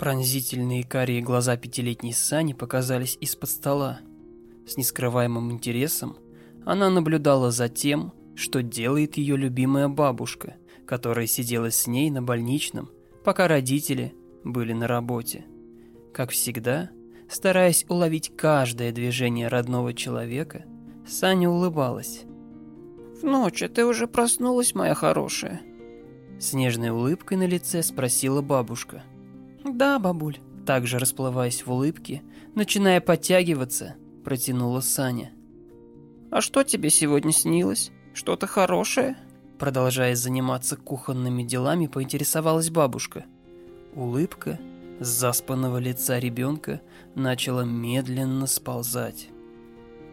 Пронзительные карие глаза пятилетней Сани показались из-под стола. С нескрываемым интересом она наблюдала за тем, что делает ее любимая бабушка, которая сидела с ней на больничном, пока родители были на работе. Как всегда, стараясь уловить каждое движение родного человека, Саня улыбалась. «В ночь ты уже проснулась, моя хорошая?» С нежной улыбкой на лице спросила бабушка. «Да, бабуль». Также расплываясь в улыбке, начиная подтягиваться, протянула Саня. «А что тебе сегодня снилось? Что-то хорошее?» Продолжая заниматься кухонными делами, поинтересовалась бабушка. Улыбка с заспанного лица ребенка начала медленно сползать.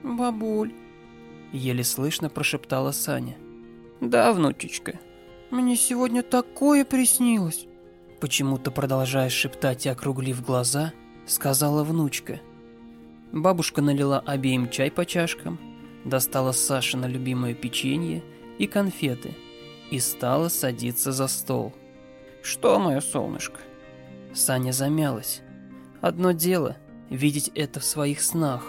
«Бабуль», — еле слышно прошептала Саня. «Да, внучечка, мне сегодня такое приснилось». Почему-то продолжая шептать и округлив глаза, сказала внучка. Бабушка налила обеим чай по чашкам, достала Сашина любимое печенье и конфеты и стала садиться за стол. «Что, мое солнышко?» Саня замялась. Одно дело — видеть это в своих снах,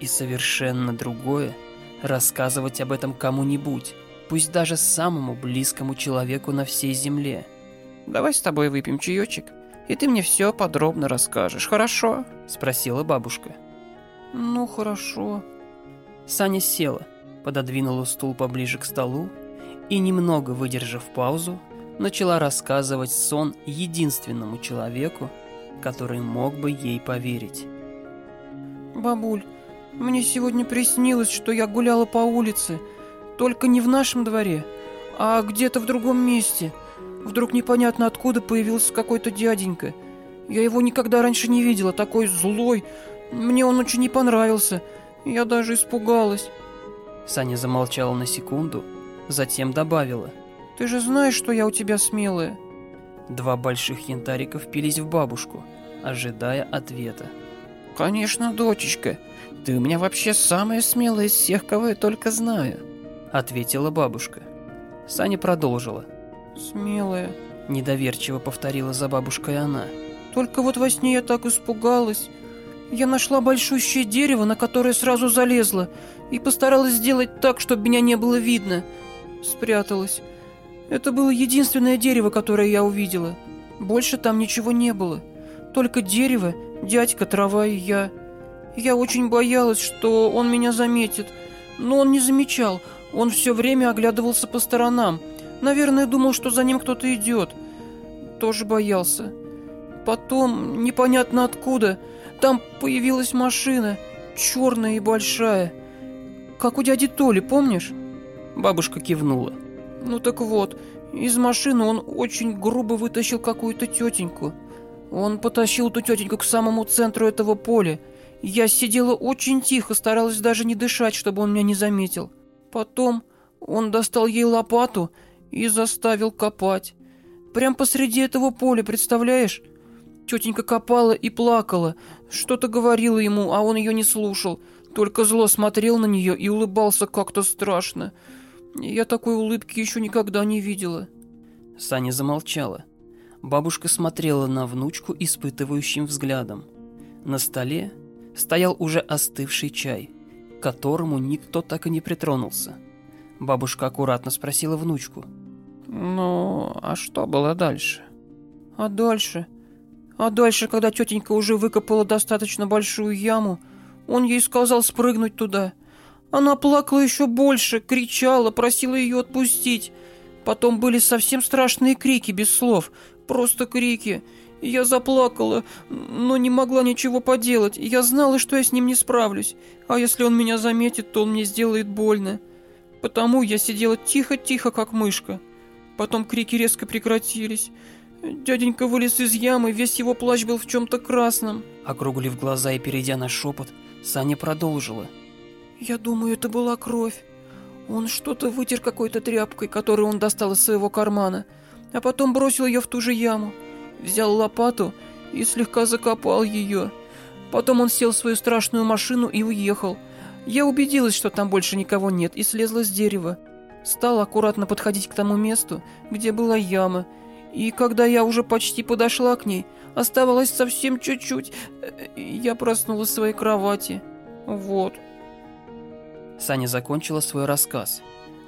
и совершенно другое — рассказывать об этом кому-нибудь, пусть даже самому близкому человеку на всей земле — Давай с тобой выпьем чаечек, и ты мне все подробно расскажешь, хорошо?» – спросила бабушка. «Ну, хорошо». Саня села, пододвинула стул поближе к столу и, немного выдержав паузу, начала рассказывать сон единственному человеку, который мог бы ей поверить. «Бабуль, мне сегодня приснилось, что я гуляла по улице, только не в нашем дворе, а где-то в другом месте – Вдруг непонятно откуда появился какой-то дяденька. Я его никогда раньше не видела, такой злой. Мне он очень не понравился. Я даже испугалась. Саня замолчала на секунду, затем добавила. Ты же знаешь, что я у тебя смелая. Два больших янтарика впились в бабушку, ожидая ответа. «Конечно, дочечка. Ты у меня вообще самая смелая из всех, кого я только знаю», — ответила бабушка. Саня продолжила. «Смелая», — недоверчиво повторила за бабушкой она. «Только вот во сне я так испугалась. Я нашла большущее дерево, на которое сразу залезла, и постаралась сделать так, чтобы меня не было видно. Спряталась. Это было единственное дерево, которое я увидела. Больше там ничего не было. Только дерево, дядька, трава и я. Я очень боялась, что он меня заметит, но он не замечал. Он все время оглядывался по сторонам — Наверное, думал, что за ним кто-то идет. Тоже боялся. Потом, непонятно откуда, там появилась машина, черная и большая. Как у дяди Толи, помнишь? Бабушка кивнула. Ну так вот, из машины он очень грубо вытащил какую-то тетеньку. Он потащил эту тетеньку к самому центру этого поля. Я сидела очень тихо, старалась даже не дышать, чтобы он меня не заметил. Потом он достал ей лопату и заставил копать. Прям посреди этого поля, представляешь? Тетенька копала и плакала, что-то говорила ему, а он ее не слушал, только зло смотрел на нее и улыбался как-то страшно. Я такой улыбки еще никогда не видела. Саня замолчала. Бабушка смотрела на внучку испытывающим взглядом. На столе стоял уже остывший чай, к которому никто так и не притронулся. Бабушка аккуратно спросила внучку – ну, а что было дальше? А дальше? А дальше, когда тетенька уже выкопала достаточно большую яму, он ей сказал спрыгнуть туда. Она плакала еще больше, кричала, просила ее отпустить. Потом были совсем страшные крики без слов, просто крики. Я заплакала, но не могла ничего поделать. Я знала, что я с ним не справлюсь. А если он меня заметит, то он мне сделает больно. Потому я сидела тихо-тихо, как мышка. Потом крики резко прекратились. Дяденька вылез из ямы, весь его плащ был в чем-то красном. Округлив глаза и перейдя на шепот, Саня продолжила. Я думаю, это была кровь. Он что-то вытер какой-то тряпкой, которую он достал из своего кармана, а потом бросил ее в ту же яму. Взял лопату и слегка закопал ее. Потом он сел в свою страшную машину и уехал. Я убедилась, что там больше никого нет, и слезла с дерева. Стал аккуратно подходить к тому месту, где была яма, И когда я уже почти подошла к ней, оставалось совсем чуть-чуть, э, я проснулась в своей кровати. Вот. Саня закончила свой рассказ.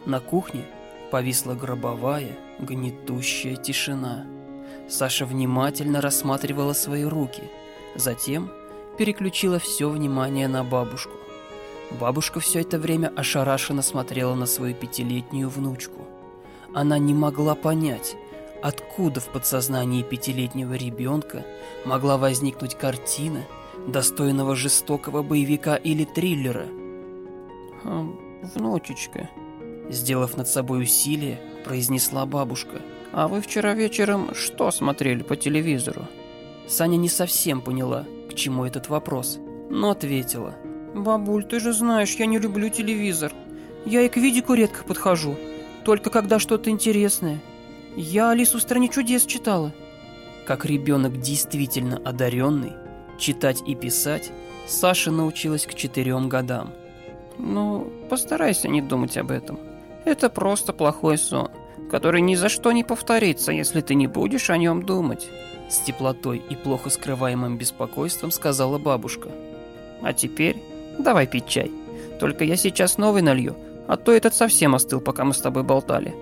На кухне повисла гробовая, гнетущая тишина. Саша внимательно рассматривала свои руки, затем переключила все внимание на бабушку. Бабушка все это время ошарашенно смотрела на свою пятилетнюю внучку. Она не могла понять, откуда в подсознании пятилетнего ребенка могла возникнуть картина, достойного жестокого боевика или триллера. «Внучечка», — сделав над собой усилие, произнесла бабушка. «А вы вчера вечером что смотрели по телевизору?» Саня не совсем поняла, к чему этот вопрос, но ответила. «Бабуль, ты же знаешь, я не люблю телевизор. Я и к видику редко подхожу, только когда что-то интересное. Я Алису в стране чудес читала». Как ребенок действительно одаренный, читать и писать Саша научилась к четырем годам. «Ну, постарайся не думать об этом. Это просто плохой сон, который ни за что не повторится, если ты не будешь о нем думать». С теплотой и плохо скрываемым беспокойством сказала бабушка. «А теперь давай пить чай. Только я сейчас новый налью, а то этот совсем остыл, пока мы с тобой болтали».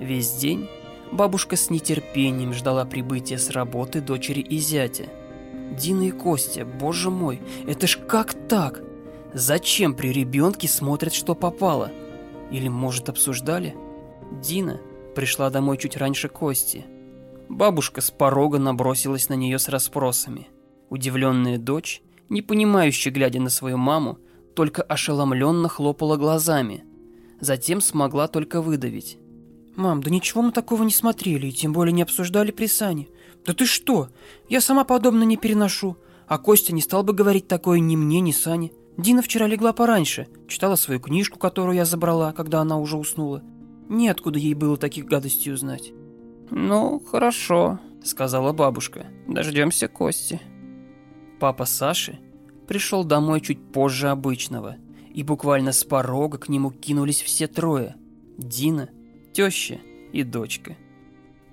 Весь день бабушка с нетерпением ждала прибытия с работы дочери и зятя. Дина и Костя, боже мой, это ж как так? Зачем при ребенке смотрят, что попало? Или, может, обсуждали? Дина пришла домой чуть раньше Кости. Бабушка с порога набросилась на нее с расспросами. Удивленная дочь, не понимающая, глядя на свою маму, только ошеломленно хлопала глазами. Затем смогла только выдавить. «Мам, да ничего мы такого не смотрели, и тем более не обсуждали при Сане. Да ты что? Я сама подобно не переношу. А Костя не стал бы говорить такое ни мне, ни Сане. Дина вчера легла пораньше, читала свою книжку, которую я забрала, когда она уже уснула. Неоткуда ей было таких гадостей узнать. «Ну, хорошо», — сказала бабушка. «Дождемся Кости». Папа Саши пришел домой чуть позже обычного, и буквально с порога к нему кинулись все трое. Дина, теща и дочка.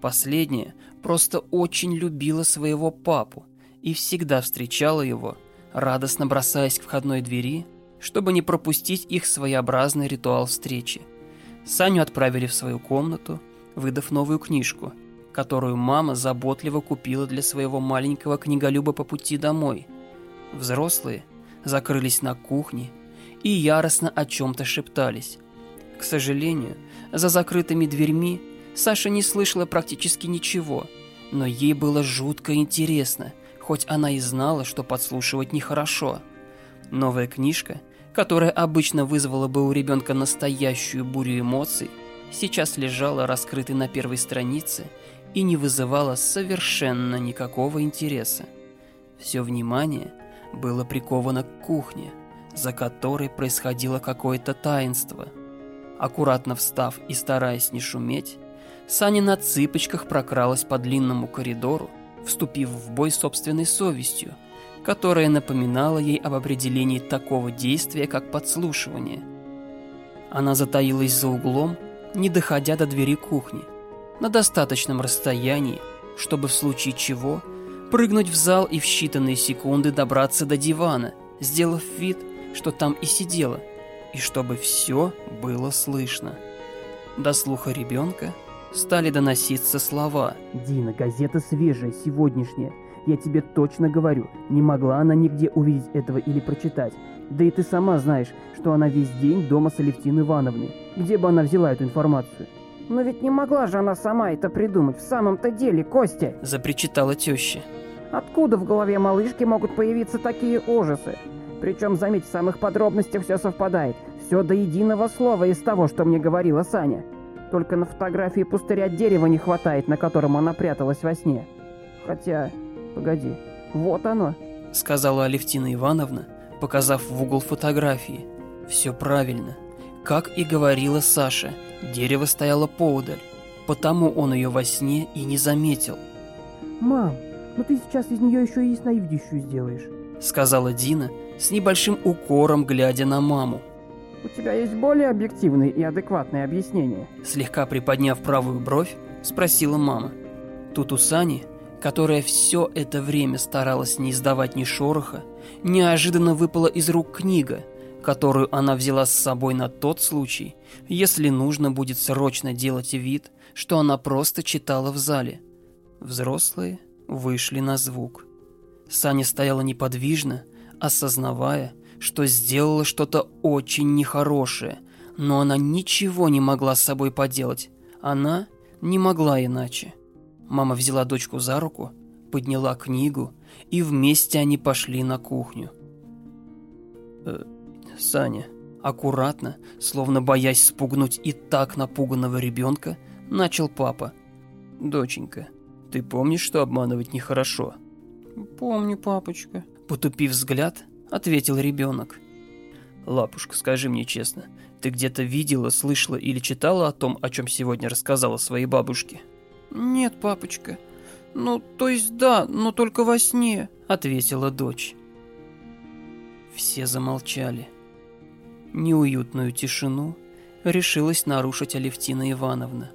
Последняя просто очень любила своего папу и всегда встречала его радостно бросаясь к входной двери, чтобы не пропустить их своеобразный ритуал встречи. Саню отправили в свою комнату, выдав новую книжку, которую мама заботливо купила для своего маленького книголюба по пути домой. Взрослые закрылись на кухне и яростно о чем-то шептались. К сожалению, за закрытыми дверьми Саша не слышала практически ничего, но ей было жутко интересно – хоть она и знала, что подслушивать нехорошо. Новая книжка, которая обычно вызвала бы у ребенка настоящую бурю эмоций, сейчас лежала раскрытой на первой странице и не вызывала совершенно никакого интереса. Все внимание было приковано к кухне, за которой происходило какое-то таинство. Аккуратно встав и стараясь не шуметь, Саня на цыпочках прокралась по длинному коридору, вступив в бой собственной совестью, которая напоминала ей об определении такого действия, как подслушивание. Она затаилась за углом, не доходя до двери кухни, на достаточном расстоянии, чтобы в случае чего прыгнуть в зал и в считанные секунды добраться до дивана, сделав вид, что там и сидела, и чтобы все было слышно. До слуха ребенка стали доноситься слова. «Дина, газета свежая, сегодняшняя. Я тебе точно говорю, не могла она нигде увидеть этого или прочитать. Да и ты сама знаешь, что она весь день дома с Алевтиной Ивановной. Где бы она взяла эту информацию?» «Но ведь не могла же она сама это придумать в самом-то деле, Костя!» Запричитала теща. «Откуда в голове малышки могут появиться такие ужасы? Причем, заметь, в самых подробностях все совпадает. Все до единого слова из того, что мне говорила Саня. Только на фотографии пустыря дерева не хватает, на котором она пряталась во сне. Хотя, погоди, вот оно. Сказала Алевтина Ивановна, показав в угол фотографии. Все правильно. Как и говорила Саша, дерево стояло поудаль. Потому он ее во сне и не заметил. «Мам, ну ты сейчас из нее еще и ясновидящую сделаешь», сказала Дина с небольшим укором, глядя на маму. У тебя есть более объективные и адекватные объяснения? Слегка приподняв правую бровь, Спросила мама. Тут у Сани, которая все это время старалась не издавать ни шороха, неожиданно выпала из рук книга, которую она взяла с собой на тот случай, если нужно будет срочно делать вид, что она просто читала в зале. Взрослые вышли на звук. Саня стояла неподвижно, осознавая, что сделала что-то очень нехорошее, но она ничего не могла с собой поделать. Она не могла иначе. Мама взяла дочку за руку, подняла книгу, и вместе они пошли на кухню. Саня, аккуратно, словно боясь спугнуть и так напуганного ребенка, начал папа. «Доченька, ты помнишь, что обманывать нехорошо?» «Помню, папочка», — потупив взгляд, ответил ребенок. «Лапушка, скажи мне честно, ты где-то видела, слышала или читала о том, о чем сегодня рассказала своей бабушке?» «Нет, папочка. Ну, то есть да, но только во сне», — ответила дочь. Все замолчали. Неуютную тишину решилась нарушить Алевтина Ивановна.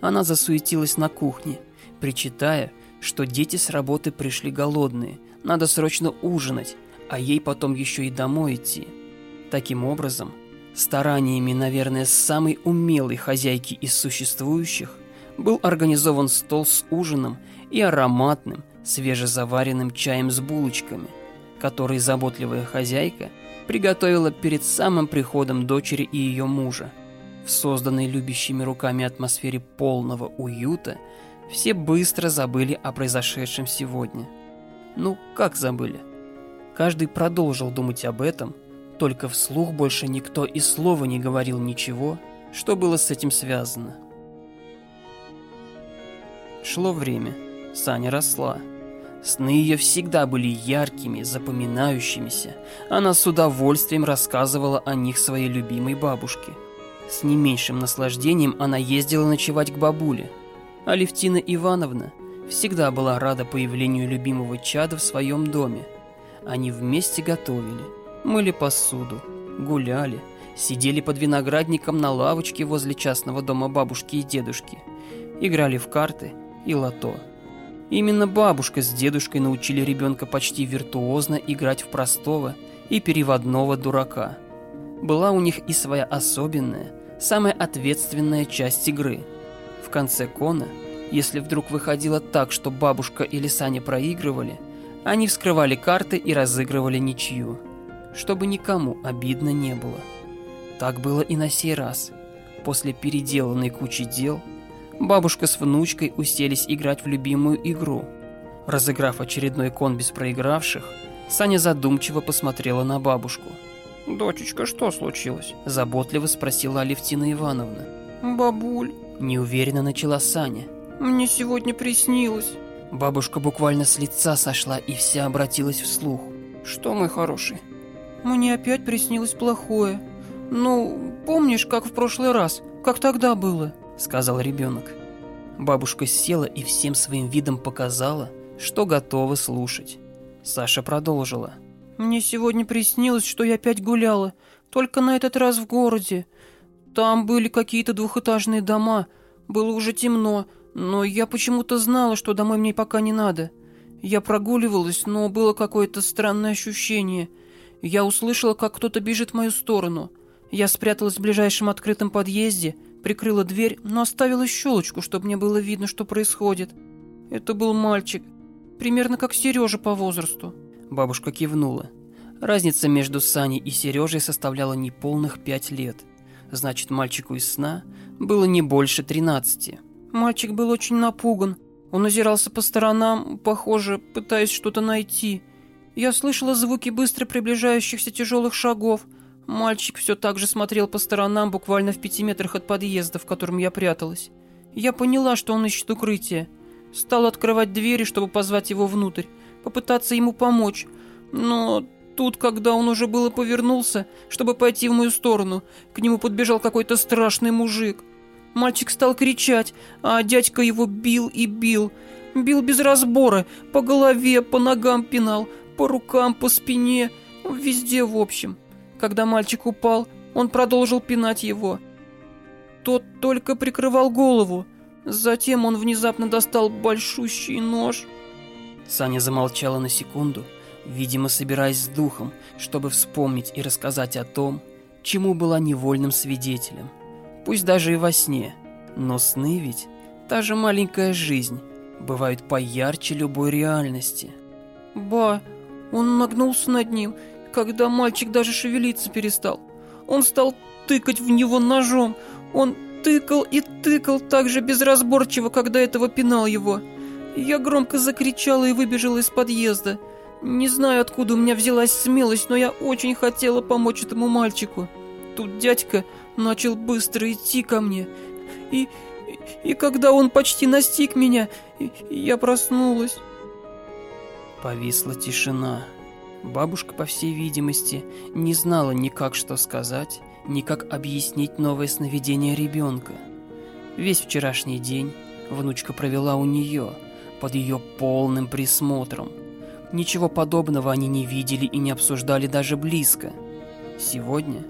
Она засуетилась на кухне, причитая, что дети с работы пришли голодные, надо срочно ужинать, а ей потом еще и домой идти. Таким образом, стараниями, наверное, самой умелой хозяйки из существующих, был организован стол с ужином и ароматным, свежезаваренным чаем с булочками, который заботливая хозяйка приготовила перед самым приходом дочери и ее мужа. В созданной любящими руками атмосфере полного уюта все быстро забыли о произошедшем сегодня. Ну, как забыли? Каждый продолжил думать об этом, только вслух больше никто и слова не говорил ничего, что было с этим связано. Шло время. Саня росла. Сны ее всегда были яркими, запоминающимися. Она с удовольствием рассказывала о них своей любимой бабушке. С не меньшим наслаждением она ездила ночевать к бабуле. Алевтина Ивановна всегда была рада появлению любимого чада в своем доме. Они вместе готовили, мыли посуду, гуляли, сидели под виноградником на лавочке возле частного дома бабушки и дедушки, играли в карты и лото. Именно бабушка с дедушкой научили ребенка почти виртуозно играть в простого и переводного дурака. Была у них и своя особенная, самая ответственная часть игры. В конце кона, если вдруг выходило так, что бабушка или Саня проигрывали, они вскрывали карты и разыгрывали ничью, чтобы никому обидно не было. Так было и на сей раз. После переделанной кучи дел – бабушка с внучкой уселись играть в любимую игру. Разыграв очередной кон без проигравших, Саня задумчиво посмотрела на бабушку. «Дочечка, что случилось?» – заботливо спросила Алевтина Ивановна. «Бабуль», – неуверенно начала Саня. «Мне сегодня приснилось». Бабушка буквально с лица сошла и вся обратилась вслух. «Что, мой хороший?» «Мне опять приснилось плохое. Ну, помнишь, как в прошлый раз? Как тогда было?» Сказал ребенок. Бабушка села и всем своим видом показала, что готова слушать. Саша продолжила. «Мне сегодня приснилось, что я опять гуляла, только на этот раз в городе. Там были какие-то двухэтажные дома, было уже темно, но я почему-то знала, что домой мне пока не надо. Я прогуливалась, но было какое-то странное ощущение. Я услышала, как кто-то бежит в мою сторону. Я спряталась в ближайшем открытом подъезде – Прикрыла дверь, но оставила щелочку, чтобы мне было видно, что происходит. Это был мальчик, примерно как Сережа по возрасту. Бабушка кивнула. Разница между Саней и Сережей составляла неполных пять лет. Значит, мальчику из сна было не больше тринадцати. Мальчик был очень напуган. Он озирался по сторонам, похоже, пытаясь что-то найти. Я слышала звуки быстро приближающихся тяжелых шагов – Мальчик все так же смотрел по сторонам, буквально в пяти метрах от подъезда, в котором я пряталась. Я поняла, что он ищет укрытие. Стал открывать двери, чтобы позвать его внутрь, попытаться ему помочь. Но тут, когда он уже было повернулся, чтобы пойти в мою сторону, к нему подбежал какой-то страшный мужик. Мальчик стал кричать, а дядька его бил и бил. Бил без разбора, по голове, по ногам пинал, по рукам, по спине, везде в общем. Когда мальчик упал, он продолжил пинать его. Тот только прикрывал голову. Затем он внезапно достал большущий нож. Саня замолчала на секунду, видимо, собираясь с духом, чтобы вспомнить и рассказать о том, чему была невольным свидетелем. Пусть даже и во сне, но сны ведь та же маленькая жизнь, бывают поярче любой реальности. Ба, он нагнулся над ним, когда мальчик даже шевелиться перестал. Он стал тыкать в него ножом. Он тыкал и тыкал так же безразборчиво, когда этого пинал его. Я громко закричала и выбежала из подъезда. Не знаю, откуда у меня взялась смелость, но я очень хотела помочь этому мальчику. Тут дядька начал быстро идти ко мне. И, и, и когда он почти настиг меня, я проснулась. Повисла тишина. Бабушка, по всей видимости, не знала ни как что сказать, ни как объяснить новое сновидение ребенка. Весь вчерашний день внучка провела у нее, под ее полным присмотром. Ничего подобного они не видели и не обсуждали даже близко. Сегодня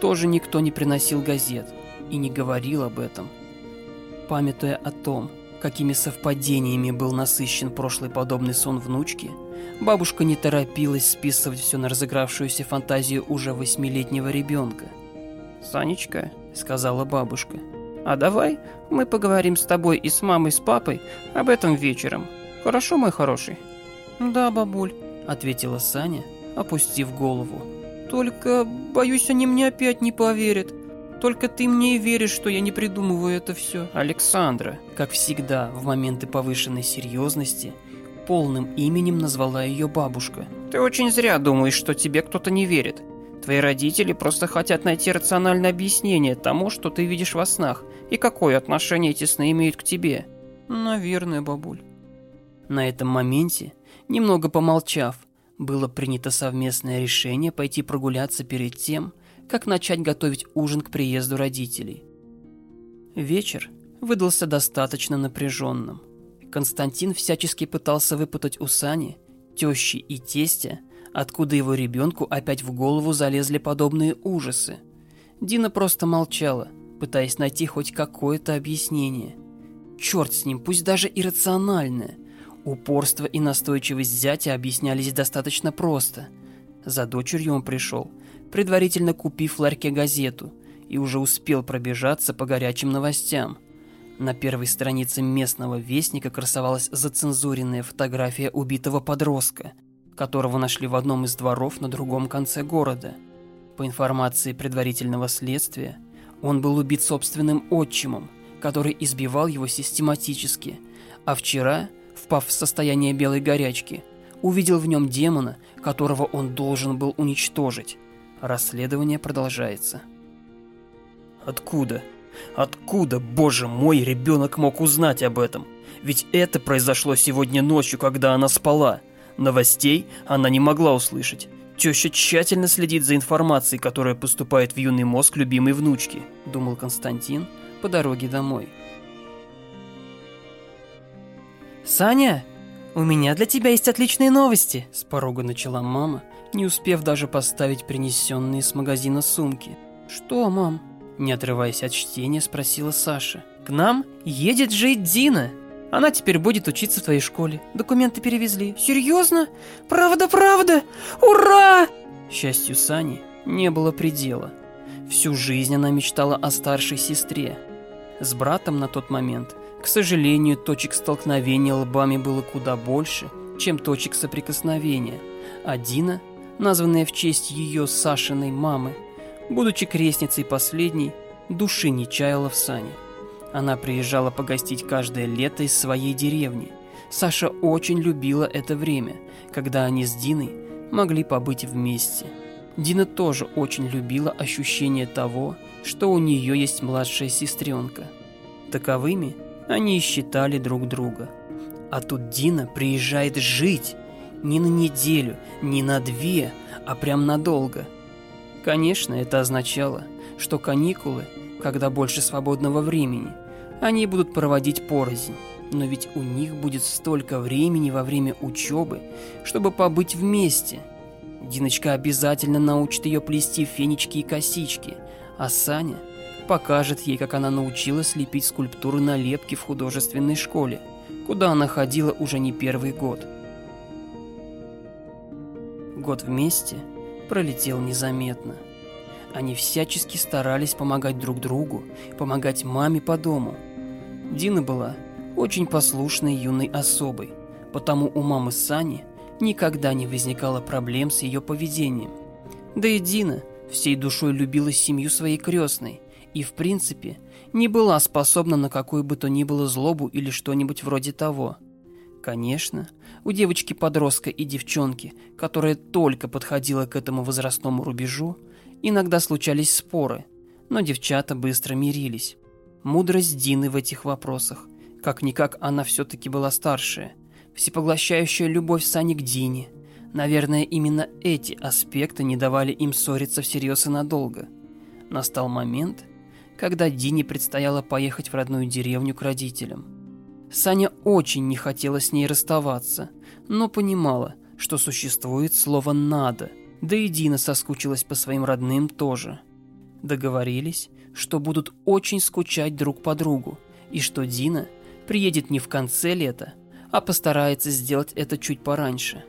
тоже никто не приносил газет и не говорил об этом. Памятуя о том, какими совпадениями был насыщен прошлый подобный сон внучки, бабушка не торопилась списывать все на разыгравшуюся фантазию уже восьмилетнего ребенка. «Санечка», — сказала бабушка, — «а давай мы поговорим с тобой и с мамой, с папой об этом вечером. Хорошо, мой хороший?» «Да, бабуль», — ответила Саня, опустив голову. «Только, боюсь, они мне опять не поверят. Только ты мне и веришь, что я не придумываю это все». Александра, как всегда, в моменты повышенной серьезности, полным именем назвала ее бабушка. «Ты очень зря думаешь, что тебе кто-то не верит. Твои родители просто хотят найти рациональное объяснение тому, что ты видишь во снах, и какое отношение эти сны имеют к тебе». «Наверное, бабуль». На этом моменте Немного помолчав, было принято совместное решение пойти прогуляться перед тем, как начать готовить ужин к приезду родителей. Вечер выдался достаточно напряженным. Константин всячески пытался выпутать у Сани, тещи и тестя, откуда его ребенку опять в голову залезли подобные ужасы. Дина просто молчала, пытаясь найти хоть какое-то объяснение. Черт с ним, пусть даже иррациональное. Упорство и настойчивость зятя объяснялись достаточно просто. За дочерью он пришел, предварительно купив ларьке газету, и уже успел пробежаться по горячим новостям. На первой странице местного вестника красовалась зацензуренная фотография убитого подростка, которого нашли в одном из дворов на другом конце города. По информации предварительного следствия, он был убит собственным отчимом, который избивал его систематически, а вчера – впав в состояние белой горячки, увидел в нем демона, которого он должен был уничтожить. Расследование продолжается. Откуда? Откуда, боже мой, ребенок мог узнать об этом? Ведь это произошло сегодня ночью, когда она спала. Новостей она не могла услышать. Теща тщательно следит за информацией, которая поступает в юный мозг любимой внучки, думал Константин по дороге домой. «Саня, у меня для тебя есть отличные новости!» С порога начала мама, не успев даже поставить принесенные с магазина сумки. «Что, мам?» Не отрываясь от чтения, спросила Саша. «К нам едет жить Дина. Она теперь будет учиться в твоей школе. Документы перевезли. Серьезно? Правда, правда? Ура!» Счастью Сани не было предела. Всю жизнь она мечтала о старшей сестре. С братом на тот момент к сожалению, точек столкновения лбами было куда больше, чем точек соприкосновения. А Дина, названная в честь ее Сашиной мамы, будучи крестницей последней, души не чаяла в сане. Она приезжала погостить каждое лето из своей деревни. Саша очень любила это время, когда они с Диной могли побыть вместе. Дина тоже очень любила ощущение того, что у нее есть младшая сестренка. Таковыми они считали друг друга. А тут Дина приезжает жить. Не на неделю, не на две, а прям надолго. Конечно, это означало, что каникулы, когда больше свободного времени, они будут проводить порознь. Но ведь у них будет столько времени во время учебы, чтобы побыть вместе. Диночка обязательно научит ее плести фенечки и косички, а Саня покажет ей, как она научилась лепить скульптуры на лепке в художественной школе, куда она ходила уже не первый год. Год вместе пролетел незаметно. Они всячески старались помогать друг другу, помогать маме по дому. Дина была очень послушной юной особой, потому у мамы Сани никогда не возникало проблем с ее поведением. Да и Дина всей душой любила семью своей крестной и, в принципе, не была способна на какую бы то ни было злобу или что-нибудь вроде того. Конечно, у девочки-подростка и девчонки, которая только подходила к этому возрастному рубежу, Иногда случались споры, но девчата быстро мирились. Мудрость Дины в этих вопросах. Как-никак она все-таки была старшая. Всепоглощающая любовь Сани к Дине. Наверное, именно эти аспекты не давали им ссориться всерьез и надолго. Настал момент, когда Дине предстояло поехать в родную деревню к родителям. Саня очень не хотела с ней расставаться, но понимала, что существует слово «надо», да и Дина соскучилась по своим родным тоже. Договорились, что будут очень скучать друг по другу, и что Дина приедет не в конце лета, а постарается сделать это чуть пораньше,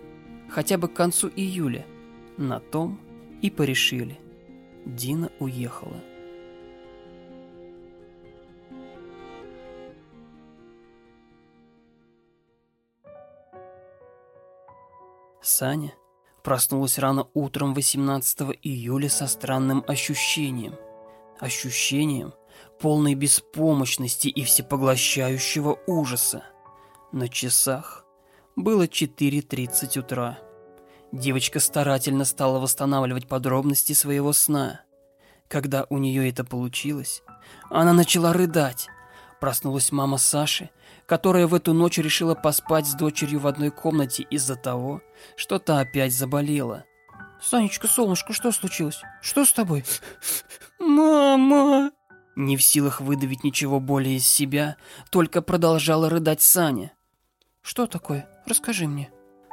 хотя бы к концу июля. На том и порешили. Дина уехала. Саня Проснулась рано утром 18 июля со странным ощущением. Ощущением полной беспомощности и всепоглощающего ужаса. На часах было 4.30 утра. Девочка старательно стала восстанавливать подробности своего сна. Когда у нее это получилось, она начала рыдать. Проснулась мама Саши которая в эту ночь решила поспать с дочерью в одной комнате из-за того, что та опять заболела. «Санечка, солнышко, что случилось? Что с тобой?» «Мама!» Не в силах выдавить ничего более из себя, только продолжала рыдать Саня. «Что такое? Расскажи мне».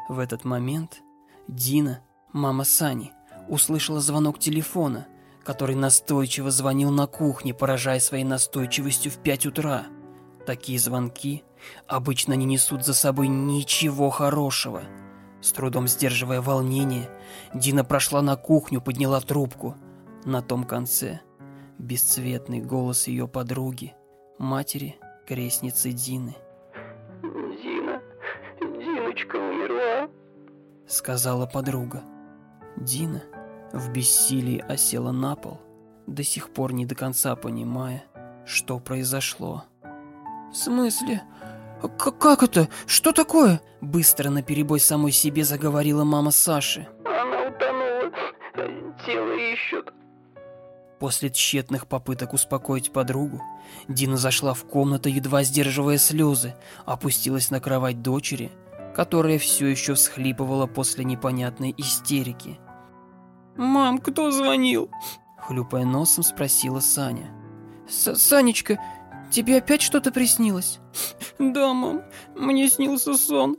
В этот момент Дина, мама Сани, услышала звонок телефона, который настойчиво звонил на кухне, поражая своей настойчивостью в пять утра. Такие звонки обычно не несут за собой ничего хорошего. С трудом сдерживая волнение, Дина прошла на кухню, подняла трубку. На том конце бесцветный голос ее подруги, матери, крестницы Дины. «Дина, Диночка умерла», — сказала подруга. Дина в бессилии осела на пол, до сих пор не до конца понимая, что произошло. «В смысле? К как это? Что такое?» Быстро наперебой самой себе заговорила мама Саши. «Она утонула. Тело ищут». После тщетных попыток успокоить подругу, Дина зашла в комнату, едва сдерживая слезы, опустилась на кровать дочери, которая все еще всхлипывала после непонятной истерики. «Мам, кто звонил?» Хлюпая носом, спросила Саня. «Санечка, Тебе опять что-то приснилось? Да, мам, мне снился сон.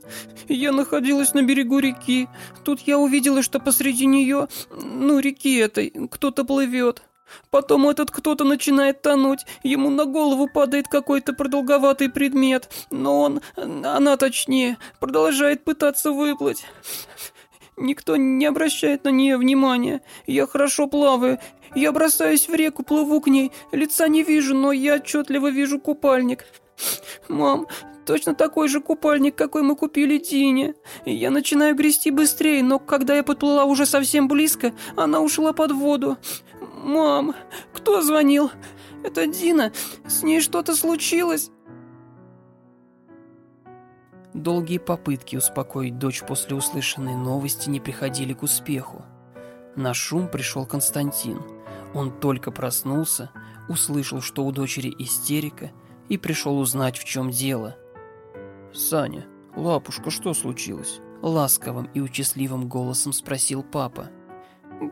Я находилась на берегу реки. Тут я увидела, что посреди нее, ну, реки этой, кто-то плывет. Потом этот кто-то начинает тонуть, ему на голову падает какой-то продолговатый предмет, но он, она точнее, продолжает пытаться выплыть. Никто не обращает на нее внимания. Я хорошо плаваю, я бросаюсь в реку, плыву к ней. Лица не вижу, но я отчетливо вижу купальник. Мам, точно такой же купальник, какой мы купили Дине. Я начинаю грести быстрее, но когда я подплыла уже совсем близко, она ушла под воду. Мам, кто звонил? Это Дина. С ней что-то случилось? Долгие попытки успокоить дочь после услышанной новости не приходили к успеху. На шум пришел Константин – он только проснулся, услышал, что у дочери истерика, и пришел узнать, в чем дело. «Саня, лапушка, что случилось?» Ласковым и участливым голосом спросил папа.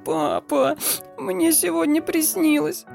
«Папа, мне сегодня приснилось»,